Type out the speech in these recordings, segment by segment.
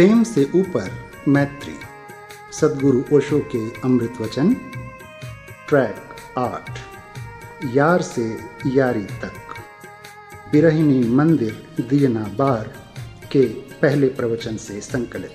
प्रेम से ऊपर मैत्री। सदगुरु ओशो के अमृत वचन। ट्रैक आठ। यार से यारी तक। बिरहिनी मंदिर दियना बार के पहले प्रवचन से संकलित।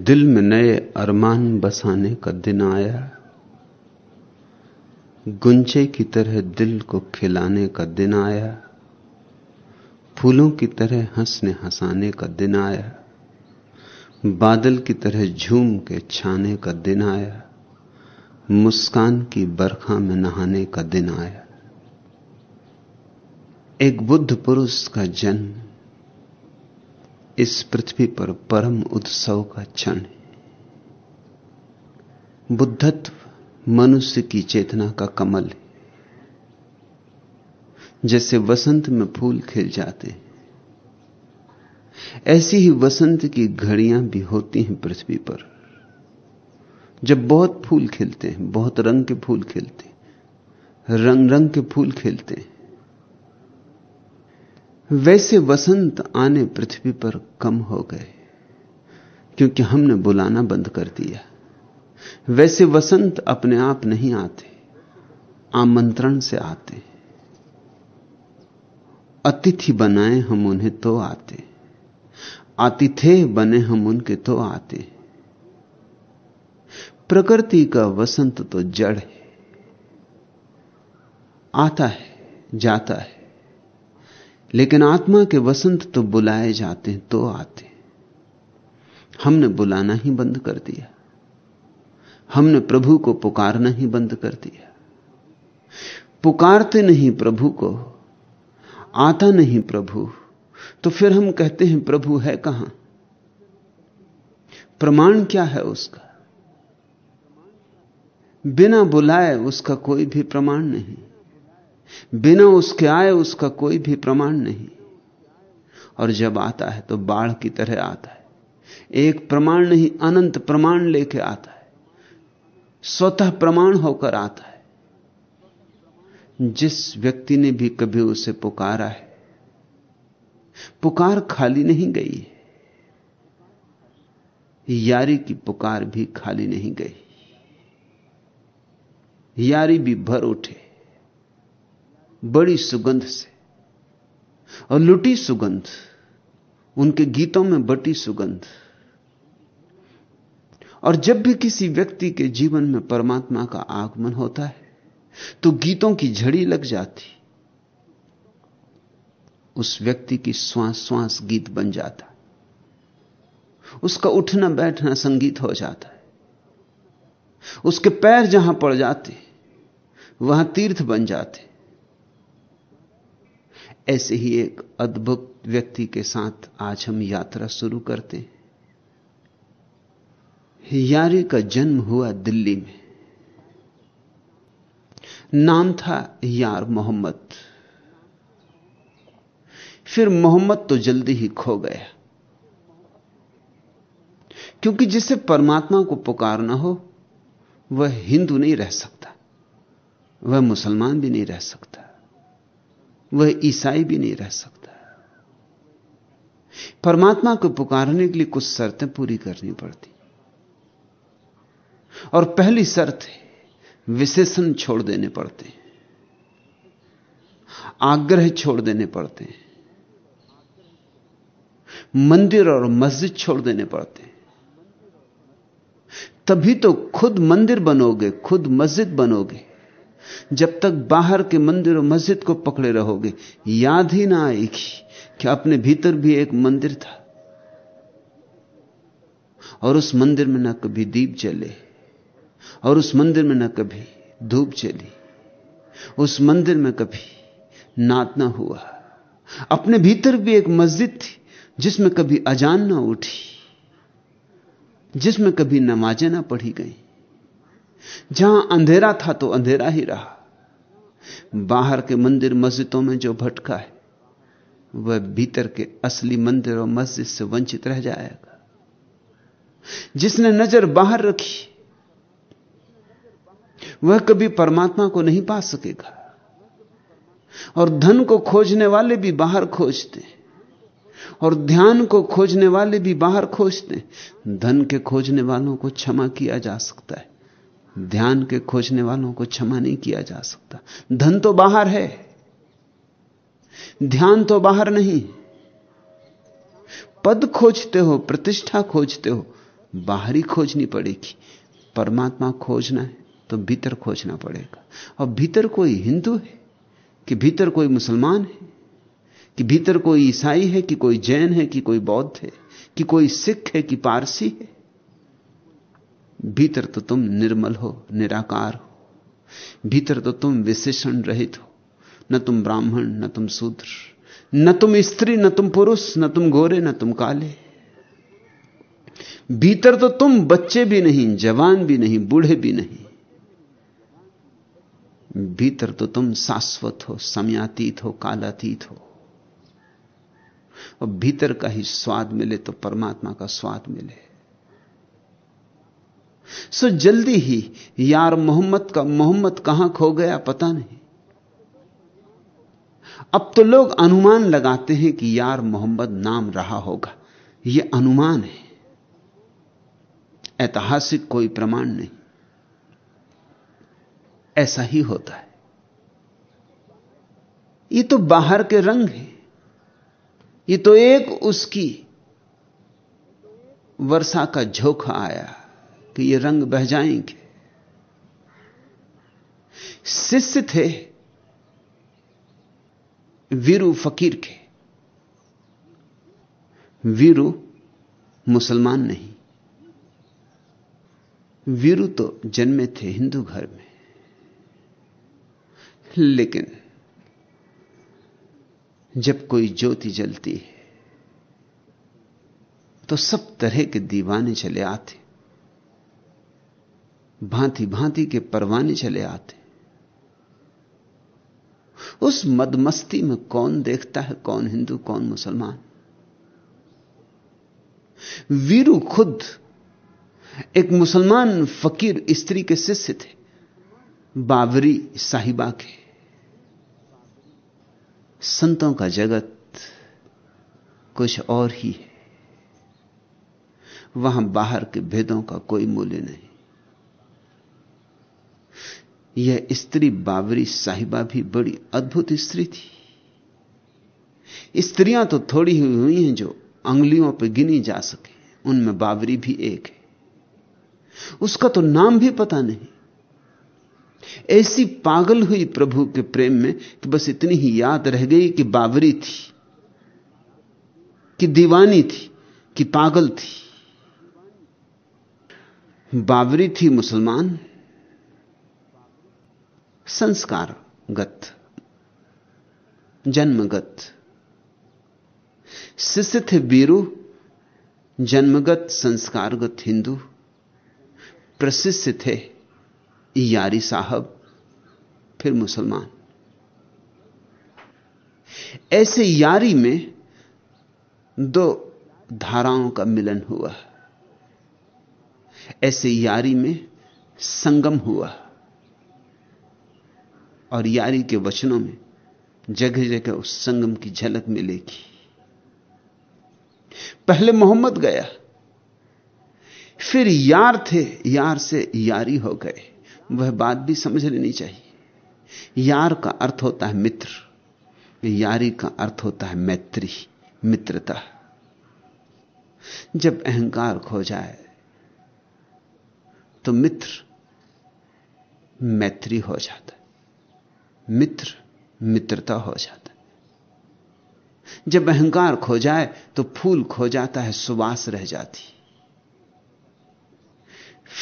दिल में नए अरमान बसाने का दिन आया गुंचे की तरह दिल को खिलाने का दिन आया फूलों की तरह हंसने हंसाने का दिन आया बादल की तरह झूम के छाने का दिन आया मुस्कान की बरखा में नहाने का दिन आया एक बुद्ध पुरुष का जन्म इस पृथ्वी पर परम उत्सव का क्षण है। बुद्धत्व मनुष्य की चेतना का कमल है। जैसे वसंत में फूल खिल जाते हैं। ऐसी ही वसंत की घड़ियाँ भी होती हैं पृथ्वी पर। जब बहुत फूल खिलते हैं, बहुत रंग के फूल खिलते हैं रंग रंग के फूल खिलते हैं वैसे वसंत आने पृथ्वी पर कम हो गए, क्योंकि हमने बुलाना बंद कर दिया। वैसे वसंत अपने आप नहीं आते, आमंत्रण से आते। अतिथि बनाए हम उन्हें तो आते, आतिथेय बने हम उनके तो आते। प्रकृति का वसंत तो जड़ है, आता है, जाता है। लेकिन आत्मा के वसंत तो बुलाए जाते हैं तो आते। हमने बुलाना ही बंद कर दिया। हमने प्रभु को पुकारना ही बंद कर दिया। पुकारते नहीं प्रभु को, आता नहीं प्रभु। तो फिर हम कहते हैं, प्रभु है कहाँ? प्रमाण क्या है उसका? बिना बुलाए उसका कोई भी प्रमाण नहीं। बिना उसके आए उसका कोई भी प्रमाण नहीं। और जब आता है तो बाढ़ की तरह आता है। एक प्रमाण नहीं, अनंत प्रमाण लेके आता है। स्वतः प्रमाण होकर आता है। जिस व्यक्ति ने भी कभी उसे पुकारा है, पुकार खाली नहीं गई है। यारी की पुकार भी खाली नहीं गई। यारी भी भर उठे। बड़ी सुगंध से और लुटी सुगंध, उनके गीतों में बटी सुगंध। और जब भी किसी व्यक्ति के जीवन में परमात्मा का आगमन होता है तो गीतों की झड़ी लग जाती, उस व्यक्ति की श्वास श्वास गीत बन जाता, उसका उठना बैठना संगीत हो जाता है, उसके पैर जहाँ पड़ जाते, वहाँ तीर्थ बन जाते। ऐसे ही एक अद्भुत व्यक्ति के साथ आज हम यात्रा शुरू करते हैं। यारी का जन्म हुआ दिल्ली में। नाम था यार मोहम्मद। फिर मोहम्मद तो जल्दी ही खो गया। क्योंकि जिसे परमात्मा को पुकारना हो, वह हिंदू नहीं रह सकता, वह मुसलमान भी नहीं रह सकता। वह ईसाई भी नहीं रह सकता। परमात्मा को पुकारने के लिए कुछ शर्तें पूरी करनी पड़ती। और पहली शर्त है, विशेषण छोड़ देने पड़ते हैं। आग्रह छोड़ देने पड़ते हैं। मंदिर और मस्जिद छोड़ देने पड़ते हैं। तभी तो खुद मंदिर बनोगे, खुद मस्जिद बनोगे। जब तक बाहर के मंदिर और मस्जिद को पकड़े रहोगे। याद ही ना आएगी कि अपने भीतर भी एक मंदिर था। और उस मंदिर में ना कभी दीप जले, और उस मंदिर में ना कभी धूप चली उस मंदिर में कभी नात ना हुआ। अपने भीतर भी एक मस्जिद थी, जिसमें कभी अजान ना उठी, जिसमें कभी नमाजें ना पढ़ी गई। जहाँ अंधेरा था तो अंधेरा ही रहा। बाहर के मंदिर मस्जिदों में जो भटका है, वह भीतर के असली मंदिर और मस्जिद से वंचित रह जाएगा। जिसने नज़र बाहर रखी, वह कभी परमात्मा को नहीं पा सकेगा। और धन को खोजने वाले भी बाहर खोजते, और ध्यान को खोजने वाले भी बाहर खोजते, धन के खोजने वालों को क्षमा किया जा सकता है। ध्यान के खोजने वालों को क्षमा नहीं किया जा सकता। धन तो बाहर है। ध्यान तो बाहर नहीं। पद खोजते हो, प्रतिष्ठा खोजते हो, बाहरी खोजनी पड़ेगी। परमात्मा खोजना है तो भीतर खोजना पड़ेगा। और भीतर कोई हिंदू है, कि भीतर कोई मुसलमान है, कि भीतर कोई ईसाई है, कि कोई जैन है, कि कोई बौद्ध है, कि कोई सिख है, कि पारसी है भीतर तो तुम निर्मल हो, निराकार हो। भीतर तो तुम विशेषण रहित हो। न तुम ब्राह्मण, न तुम शूद्र, न तुम स्त्री, न तुम पुरुष, न तुम गोरे, न तुम काले। भीतर तो तुम बच्चे भी नहीं, जवान भी नहीं, बूढ़े भी नहीं। भीतर तो तुम शाश्वत हो, समयातीत हो, कालातीत हो। और भीतर का ही स्वाद मिले तो परमात्मा का स्वाद मिले। सो जल्दी ही यार मोहम्मद का, मोहम्मद कहाँ खो गया पता नहीं। अब तो लोग अनुमान लगाते हैं कि यार मोहम्मद नाम रहा होगा। यह अनुमान है। ऐतिहासिक कोई प्रमाण नहीं। ऐसा ही होता है। ये तो बाहर के रंग है। ये तो एक उसकी वर्षा का झोंका आया। कि ये रंग बह जाएँगे। शिष्य थे वीरू फकीर के। वीरू मुसलमान नहीं। वीरू तो जन्मे थे हिंदू घर में। लेकिन जब कोई ज्योति जलती है तो सब तरह के दीवाने चले आते भांति भांति के परवाने चले आते उस मदमस्ती में कौन देखता है, कौन हिंदू, कौन मुसलमान? वीरू खुद एक मुसलमान फकीर स्त्री के शिष्य थे। बाबरी साहिबा के। संतों का जगत कुछ और ही है। वहाँ बाहर के भेदों का कोई मूल्य नहीं। यह स्त्री बाबरी साहिबा भी बड़ी अद्भुत स्त्री थी। स्त्रियाँ तो थोड़ी ही हुई हैं जो अंगुलियों पर गिनी जा सके। उनमें बाबरी भी एक है। उसका तो नाम भी पता नहीं। ऐसी पागल हुई प्रभु के प्रेम में कि बस इतनी ही याद रह गई कि बाबरी थी, कि दीवानी थी, कि पागल थी। बाबरी थी मुसलमान। संस्कारगत, जन्मगत। शिष्य बीरू, जन्मगत संस्कारगत हिंदू। प्रशिष्य थे यारी साहब, फिर मुसलमान। ऐसे यारी में दो धाराओं का मिलन हुआ। ऐसे यारी में संगम हुआ। और यारी के वचनों में जगह जगह उस संगम की झलक मिलेगी। पहले मोहम्मद गया, फिर यार थे, यार से यारी हो गए। वह बात भी समझ लेनी चाहिए। यार का अर्थ होता है मित्र, यारी का अर्थ होता है मैत्री, मित्रता। जब अहंकार खो जाए तो मित्र मैत्री हो जाता है। मित्र, मित्रता हो जाता जब अहंकार खो जाए तो फूल खो जाता है, सुवास रह जाती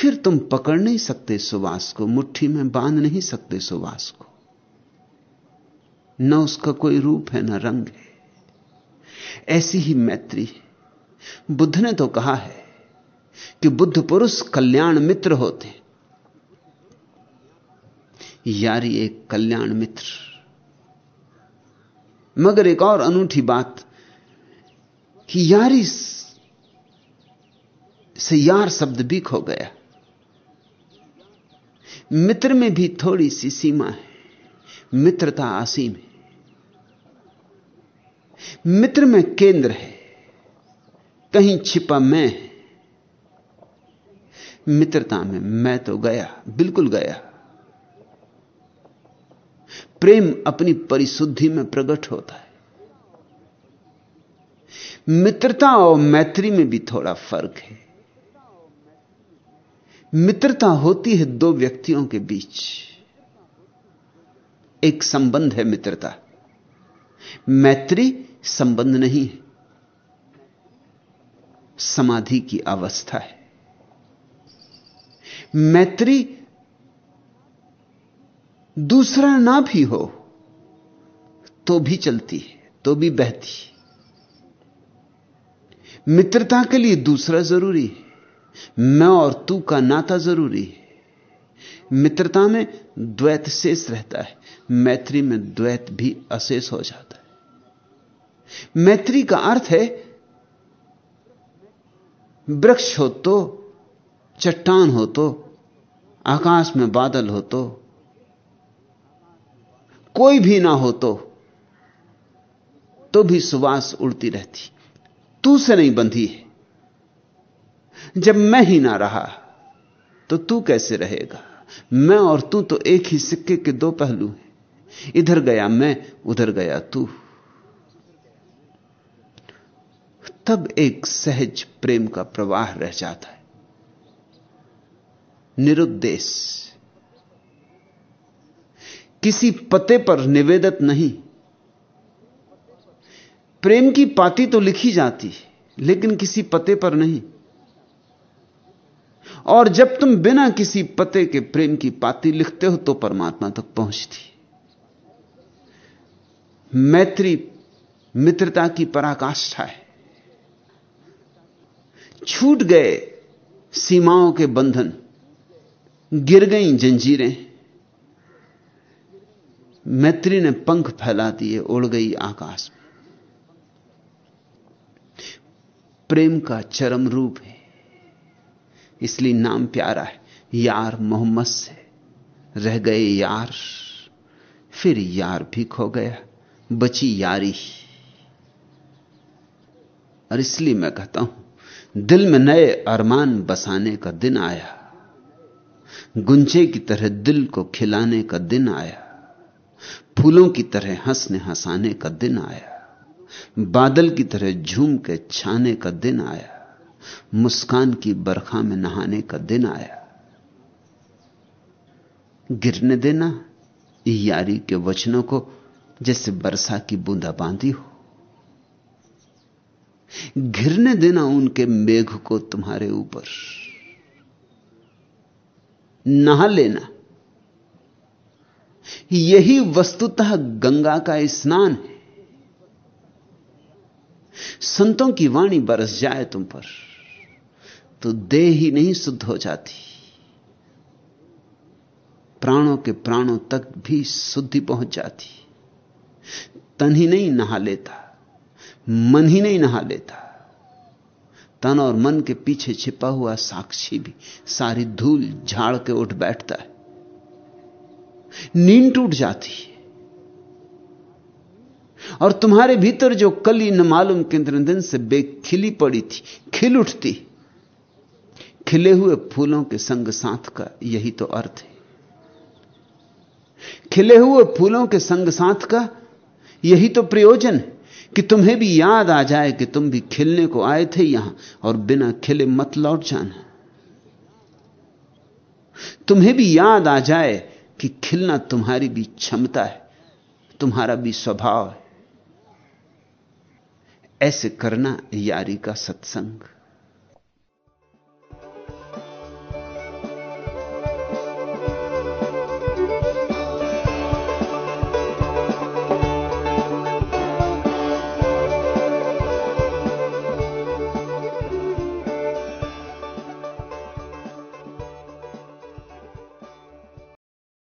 फिर तुम पकड़ नहीं सकते सुवास को, मुट्ठी में बाँध नहीं सकते सुवास को। न उसका कोई रूप है, न रंग है। ऐसी ही मैत्री बुद्ध ने तो कहा है कि बुद्ध पुरुष कल्याण मित्र होते यारी एक कल्याण मित्र। मगर एक और अनूठी बात कि यारी से यार शब्द भी खो गया। मित्र में भी थोड़ी सी सीमा है, मित्रता असीम है। मित्र में केंद्र है, कहीं छिपा मैं है। मित्रता में मैं तो गया, बिल्कुल गया। प्रेम अपनी परिशुद्धि में प्रकट होता है। मित्रता और मैत्री में भी थोड़ा फ़र्क है। मित्रता होती है दो व्यक्तियों के बीच। एक संबंध है मित्रता। मैत्री संबंध नहीं है। समाधि की अवस्था है। मैत्री दूसरा ना भी हो तो भी चलती है तो भी बहती है। मित्रता के लिए दूसरा ज़रूरी है, मैं और तू का नाता ज़रूरी है। मित्रता में द्वैत शेष रहता है, मैत्री में द्वैत भी अशेष हो जाता है। मैत्री का अर्थ है, वृक्ष हो तो चट्टान हो तो आकाश में बादल हो तो कोई भी ना हो तो तो भी सुवास उड़ती रहती। तू से नहीं बंधी है। जब मैं ही ना रहा तो तू कैसे रहेगा? मैं और तू तो एक ही सिक्के के दो पहलू हैं। इधर गया मैं, उधर गया तू। तब एक सहज प्रेम का प्रवाह रह जाता है। निरुद्देश। किसी पते पर निवेदित नहीं। प्रेम की पाती तो लिखी जाती, लेकिन किसी पते पर नहीं। और जब तुम बिना किसी पते के प्रेम की पाती लिखते हो तो परमात्मा तक पहुँचती। मैत्री, मित्रता की पराकाष्ठा है। छूट गए सीमाओं के बंधन, गिर गई जंजीरें। मैत्री ने पंख फैला दिए, उड़ गई आकाश में। प्रेम का चरम रूप है, इसलिए नाम प्यारा है। यार मोहम्मद से रह गए यार, फिर यार भी खो गया, बची यारी। और इसलिए मैं कहता हूँ, दिल में नए अरमान बसाने का दिन आया, गुंजे की तरह दिल को खिलाने का दिन आया। फूलों की तरह हंसने हंसाने का दिन आया। बादल की तरह झूम के छाने का दिन आया। मुस्कान की बरखा में नहाने का दिन आया। गिरने देना यारी के वचनों को जैसे वर्षा की बूंदा बांधी हो। घिरने देना उनके मेघ को तुम्हारे ऊपर। नहा लेना यही वस्तुतः गंगा का स्नान है। संतों की वाणी बरस जाए तुम पर तो देह ही नहीं शुद्ध हो जाती। प्राणों के प्राणों तक भी शुद्धि पहुँच जाती। तन ही नहीं नहा लेता, मन ही नहीं नहा लेता। तन और मन के पीछे छिपा हुआ साक्षी भी सारी धूल झाड़ के उठ बैठता है। नींद टूट जाती है। और तुम्हारे भीतर जो कली न मालूम कितने दिन से बेखिली पड़ी थी, खिल उठती। खिले हुए फूलों के संग साथ का यही तो अर्थ है। खिले हुए फूलों के संग साथ का यही तो प्रयोजन है कि तुम्हें भी याद आ जाए कि तुम भी खिलने को आए थे यहाँ और बिना खिले मत लौट जाना। तुम्हें भी याद आ जाए कि खिलना तुम्हारी भी क्षमता है, तुम्हारा भी स्वभाव है। ऐसे करना यारी का सत्संग।